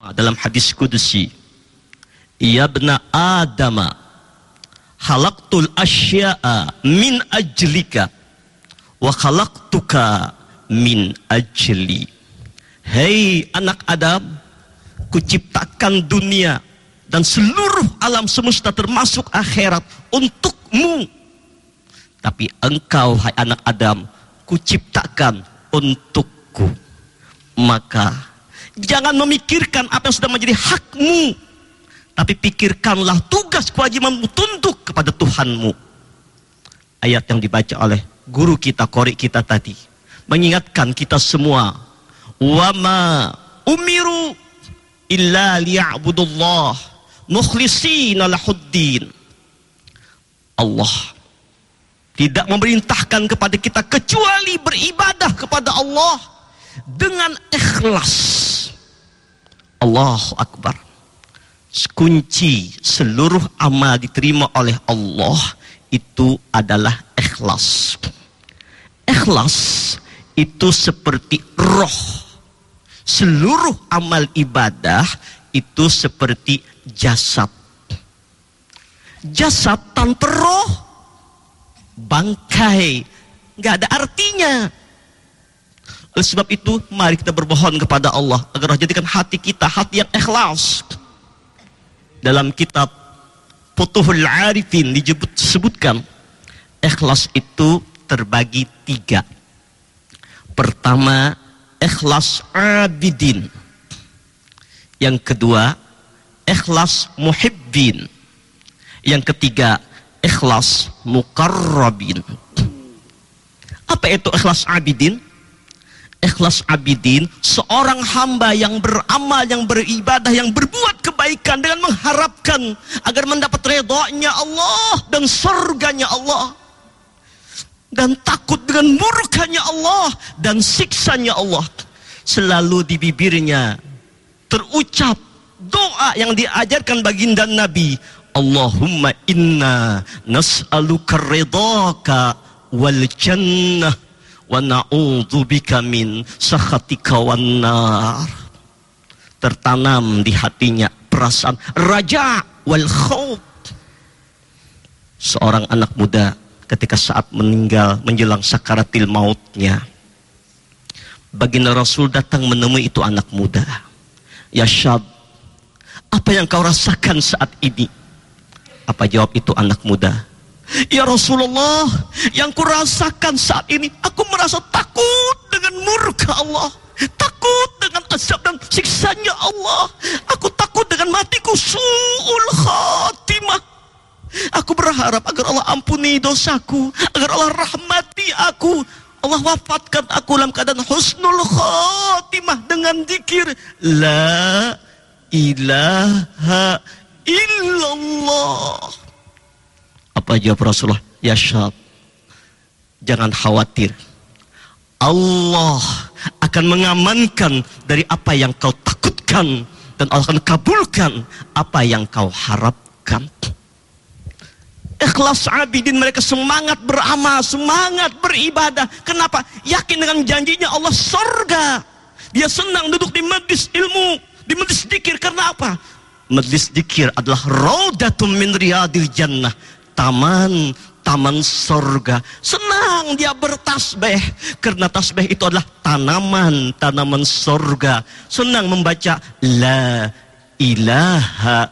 dalam hadis kudusi Ya bna Adam halaktul asya'a min ajlika wa khalaqtuka min ajli. Hei anak Adam kuciptakan dunia dan seluruh alam semesta termasuk akhirat untukmu. Tapi engkau hai anak Adam kuciptakan untukku. Maka Jangan memikirkan apa yang sudah menjadi hakmu. Tapi pikirkanlah tugas kewajibanmu tunduk kepada Tuhanmu. Ayat yang dibaca oleh guru kita, korek kita tadi. Mengingatkan kita semua. Wama umiru illa liya'budullah mukhlisina lahuddin. Allah tidak memerintahkan kepada kita kecuali beribadah kepada Allah dengan ikhlas. Allahu Akbar. Kunci seluruh amal diterima oleh Allah itu adalah ikhlas. Ikhlas itu seperti roh. Seluruh amal ibadah itu seperti jasad. Jasad tanpa roh bangkai nggak ada artinya oleh sebab itu, mari kita berbohong kepada Allah agar Allah jadikan hati kita hati yang ikhlas. Dalam kitab Futuhul Arifin disebutkan ikhlas itu terbagi tiga. Pertama, ikhlas abidin. Yang kedua, ikhlas muhibbin. Yang ketiga, ikhlas mukarrabin. Apa itu ikhlas abidin? Ikhlas abidin seorang hamba yang beramal yang beribadah yang berbuat kebaikan dengan mengharapkan agar mendapat redha-Nya Allah dan surganya Allah dan takut dengan murkanya Allah dan siksanya Allah. Selalu di bibirnya terucap doa yang diajarkan baginda Nabi. Allahumma inna nas'aluka ridhaka wal jannah wa na'udzubika min sakhatika wan nar. Tertanam di hatinya perasaan raja wal khauf seorang anak muda ketika saat meninggal menjelang sakaratil mautnya baginda Rasul datang menemui itu anak muda. Ya syab apa yang kau rasakan saat ini? Apa jawab itu anak muda Ya Rasulullah, yang kurasakan saat ini, aku merasa takut dengan murka Allah. Takut dengan azab dan siksanya Allah. Aku takut dengan matiku su'ul khatimah. Aku berharap agar Allah ampuni dosaku, agar Allah rahmati aku. Allah wafatkan aku dalam keadaan husnul khatimah dengan zikir la ilaha illallah. Apa jawab Rasulullah? Ya syab, jangan khawatir. Allah akan mengamankan dari apa yang kau takutkan dan Allah akan kabulkan apa yang kau harapkan. Ikhlas abidin mereka semangat beramal, semangat beribadah. Kenapa? Yakin dengan janjinya Allah surga. Dia senang duduk di majlis ilmu, di majlis dikir. Karena apa? Majlis dikir adalah raudatum min riyadil jannah taman taman surga. Senang dia bertasbih karena tasbih itu adalah tanaman tanaman surga. Senang membaca la ilaha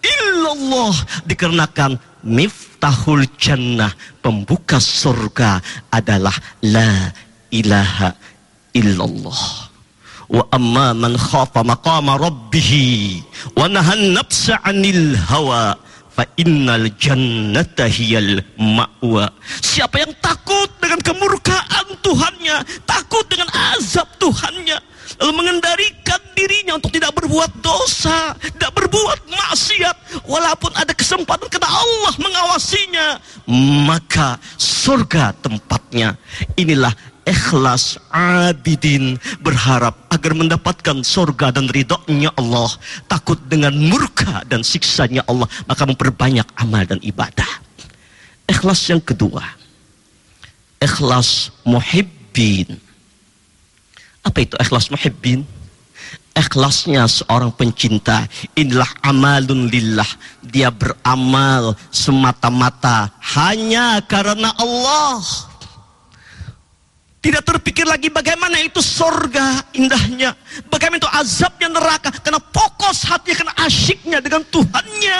illallah dikarenakan miftahul jannah pembuka surga adalah la ilaha illallah. Wa amma man khafa maqama rabbih wa nahan nafsa 'anil hawa fa innal jannata hiyal ma'wa. Siapa yang takut dengan kemurkaan Tuhannya, takut dengan azab Tuhannya, lalu mengendalikan dirinya untuk tidak berbuat dosa, tidak berbuat maksiat, walaupun ada kesempatan karena Allah mengawasinya, maka surga tempatnya. Inilah ikhlas abidin berharap agar mendapatkan surga dan ridhonya Allah. Takut dengan murka dan siksanya Allah. Maka memperbanyak amal dan ibadah. Ikhlas yang kedua. Ikhlas muhibbin. Apa itu ikhlas muhibbin? Ikhlasnya seorang pencinta. Inilah amalun lillah. Dia beramal semata-mata hanya karena Allah tidak terpikir lagi bagaimana itu sorga indahnya bagaimana itu azabnya neraka karena fokus hatinya karena asyiknya dengan Tuhannya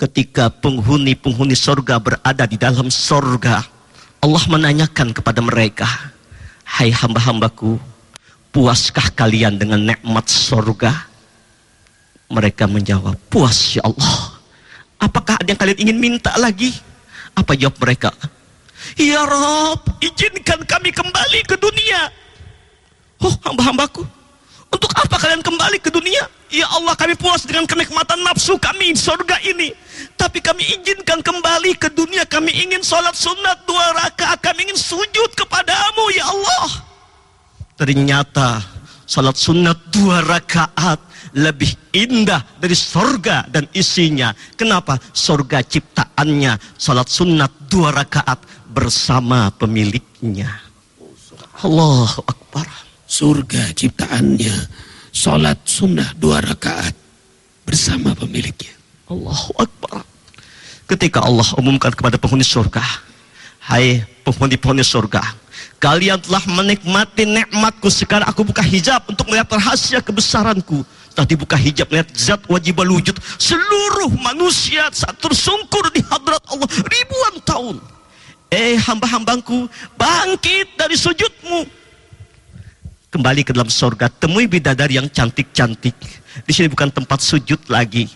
ketika penghuni-penghuni sorga berada di dalam sorga Allah menanyakan kepada mereka Hai hamba-hambaku Puaskah kalian dengan nikmat sorga? Mereka menjawab, puas ya Allah. Apakah ada yang kalian ingin minta lagi? Apa jawab mereka? Ya Rob, izinkan kami kembali ke dunia. Oh, hamba-hambaku. Untuk apa kalian kembali ke dunia? Ya Allah, kami puas dengan kenikmatan nafsu kami di surga ini. Tapi kami izinkan kembali ke dunia. Kami ingin sholat sunat dua rakaat. Kami ingin sujud kepadamu, ya Allah. Ternyata salat sunat dua rakaat lebih indah dari sorga dan isinya. Kenapa? Sorga ciptaannya salat sunat dua rakaat bersama pemiliknya. Allahu Akbar. Surga ciptaannya salat sunnah dua rakaat bersama pemiliknya. Allahu Akbar. Ketika Allah umumkan kepada penghuni surga, Hai penghuni-penghuni surga, Kalian telah menikmati nikmatku. Sekarang aku buka hijab untuk melihat rahasia kebesaranku. Setelah dibuka hijab, melihat zat wajib wujud. Seluruh manusia saat tersungkur di hadrat Allah ribuan tahun. Eh hamba-hambaku, bangkit dari sujudmu. Kembali ke dalam sorga, temui bidadari yang cantik-cantik. Di sini bukan tempat sujud lagi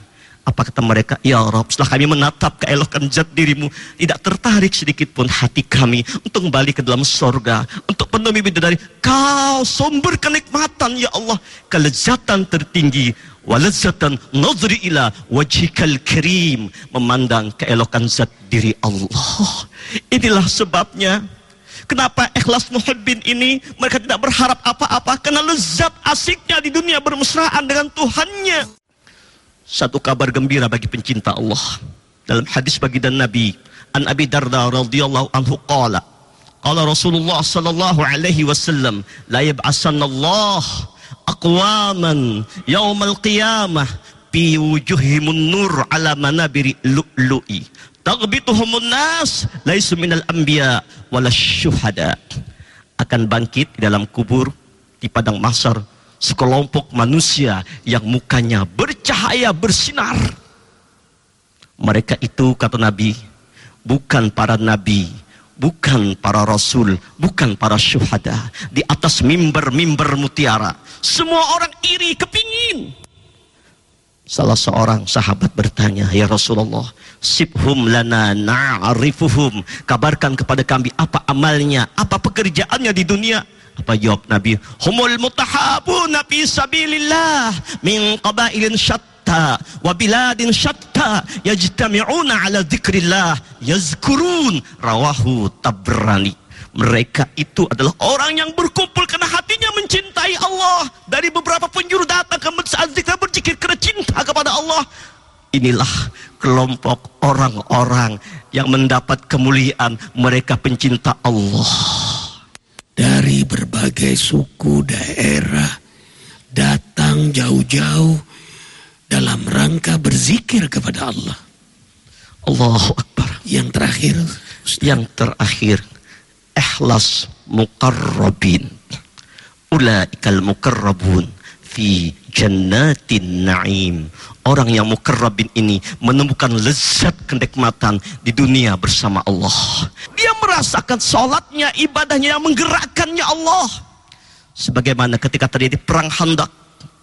apa kata mereka? Ya Rob, setelah kami menatap keelokan zat dirimu, tidak tertarik sedikit pun hati kami untuk kembali ke dalam sorga, untuk penuhi bidadari. Kau sumber kenikmatan, ya Allah, kelezatan tertinggi, walazatan nazri ila wajhikal karim, memandang keelokan zat diri Allah. Inilah sebabnya Kenapa ikhlas muhibbin ini mereka tidak berharap apa-apa karena lezat asiknya di dunia bermesraan dengan Tuhannya satu kabar gembira bagi pencinta Allah. Dalam hadis dan Nabi, An Abi Darda radhiyallahu anhu qala, qala Rasulullah sallallahu alaihi wasallam, la yab'asanna Allah aqwaman yaumal qiyamah fi wujuhimun nur ala manabiri lu'lu'i. Taghbituhumun nas laisu minal anbiya wala syuhada. Akan bangkit di dalam kubur di padang mahsyar sekelompok manusia yang mukanya bercahaya bersinar. Mereka itu kata Nabi, bukan para nabi, bukan para rasul, bukan para syuhada. Di atas mimbar-mimbar mutiara, semua orang iri kepingin. Salah seorang sahabat bertanya, Ya Rasulullah, sibhum lana na'arifuhum. Kabarkan kepada kami apa amalnya, apa pekerjaannya di dunia. Apa jawab Nabi? Humul mutahabuna fi sabilillah min qabailin syatta wa biladin syatta yajtami'una ala dzikrillah yazkurun rawahu Tabrani. Mereka itu adalah orang yang berkumpul karena hatinya mencintai Allah. Dari beberapa penjuru datang ke masjid zikir berzikir karena cinta kepada Allah. Inilah kelompok orang-orang yang mendapat kemuliaan. Mereka pencinta Allah dari berbagai suku daerah datang jauh-jauh dalam rangka berzikir kepada Allah. Allahu Akbar. Yang terakhir, Ustaz. yang terakhir, ikhlas muqarrabin. Ulaikal muqarrabun fi jannatin na'im. Orang yang mukarrabin ini menemukan lezat kenikmatan di dunia bersama Allah. Dia merasakan sholatnya, ibadahnya yang menggerakkannya Allah. Sebagaimana ketika terjadi perang handak,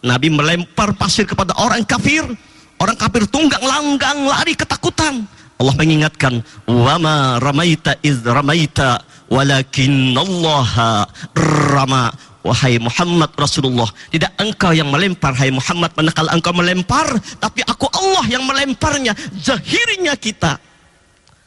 Nabi melempar pasir kepada orang kafir. Orang kafir tunggang langgang lari ketakutan. Allah mengingatkan, "Wama ramaita iz ramaita walakin Allah rama." Wahai Muhammad Rasulullah Tidak engkau yang melempar Hai Muhammad Manakala engkau melempar Tapi aku Allah yang melemparnya Zahirnya kita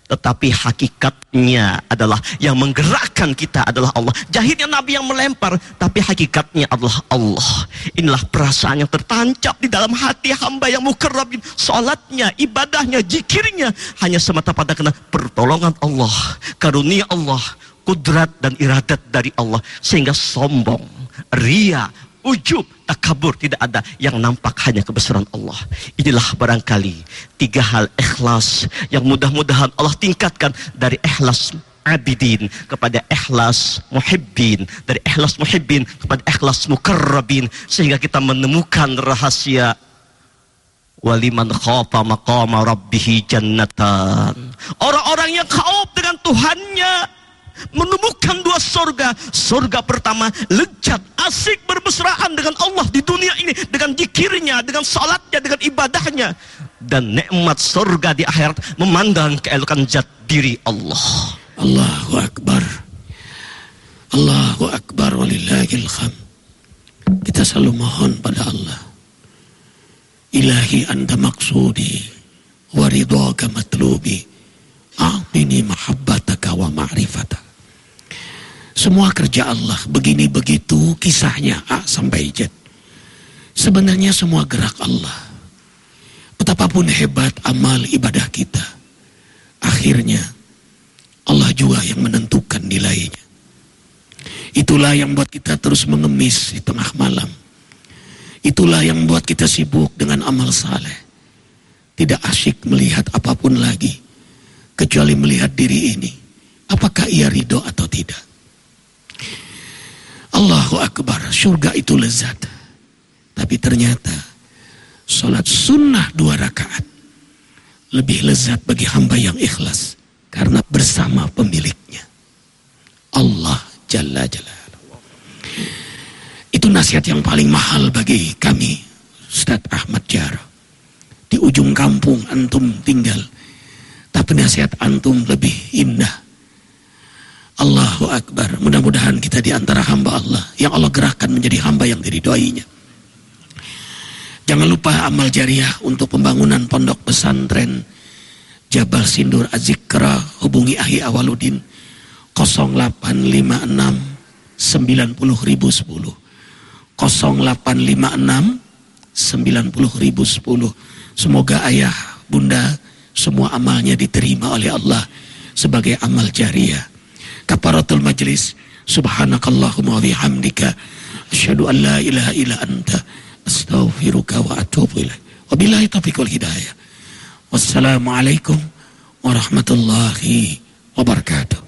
tetapi hakikatnya adalah yang menggerakkan kita adalah Allah. Jahirnya Nabi yang melempar, tapi hakikatnya adalah Allah. Inilah perasaan yang tertancap di dalam hati hamba yang mukarrabin. Salatnya, ibadahnya, jikirnya hanya semata pada kena pertolongan Allah, karunia Allah, kudrat dan iradat dari Allah sehingga sombong ria, ujub, takabur tidak ada yang nampak hanya kebesaran Allah. Inilah barangkali tiga hal ikhlas yang mudah-mudahan Allah tingkatkan dari ikhlas abidin kepada ikhlas muhibbin dari ikhlas muhibbin kepada ikhlas mukarrabin sehingga kita menemukan rahasia. Waliman khafa maqama rabbih jannatan. Orang-orang yang khauf dengan Tuhannya menemukan dua surga surga pertama lezat asik berbesraan dengan Allah di dunia ini dengan zikirnya dengan salatnya dengan ibadahnya dan nikmat surga di akhirat memandang keelokan zat diri Allah Allahu Akbar. Allahu Akbar walillahil kham. Kita selalu mohon pada Allah. Ilahi anda maksudi wa ridhaka matlubi. A'tini mahabbataka wa ma'rifataka. Semua kerja Allah begini begitu kisahnya A sampai Z. Sebenarnya semua gerak Allah. Betapapun hebat amal ibadah kita. Akhirnya Allah juga yang menentukan nilainya. Itulah yang buat kita terus mengemis di tengah malam. Itulah yang membuat kita sibuk dengan amal saleh. Tidak asyik melihat apa pun lagi. Kecuali melihat diri ini. Apakah ia ridho atau tidak. Allahu Akbar. Surga itu lezat. Tapi ternyata. Sholat sunnah dua rakaat. Lebih lezat bagi hamba yang ikhlas karena bersama pemiliknya. Allah Jalla Jalla. Itu nasihat yang paling mahal bagi kami, Ustaz Ahmad Jara. Di ujung kampung antum tinggal. Tapi nasihat antum lebih indah. Akbar. Mudah-mudahan kita di antara hamba Allah. Yang Allah gerakkan menjadi hamba yang diridhoinya. Jangan lupa amal jariah untuk pembangunan pondok pesantren Jabal Sindur Azikra hubungi Ahi Awaludin 0856 90 ribu 10 0856 90 ribu 10 semoga ayah bunda semua amalnya diterima oleh Allah sebagai amal jariah kaparatul majlis. Subhanakallahumma wa bihamdika. Asyhadu an la ilaha illa anta. Astaghfiruka wa atubu ilaik. Wabillahi taufiq wal hidayah. Wassalamualaikum warahmatullahi wabarakatuh.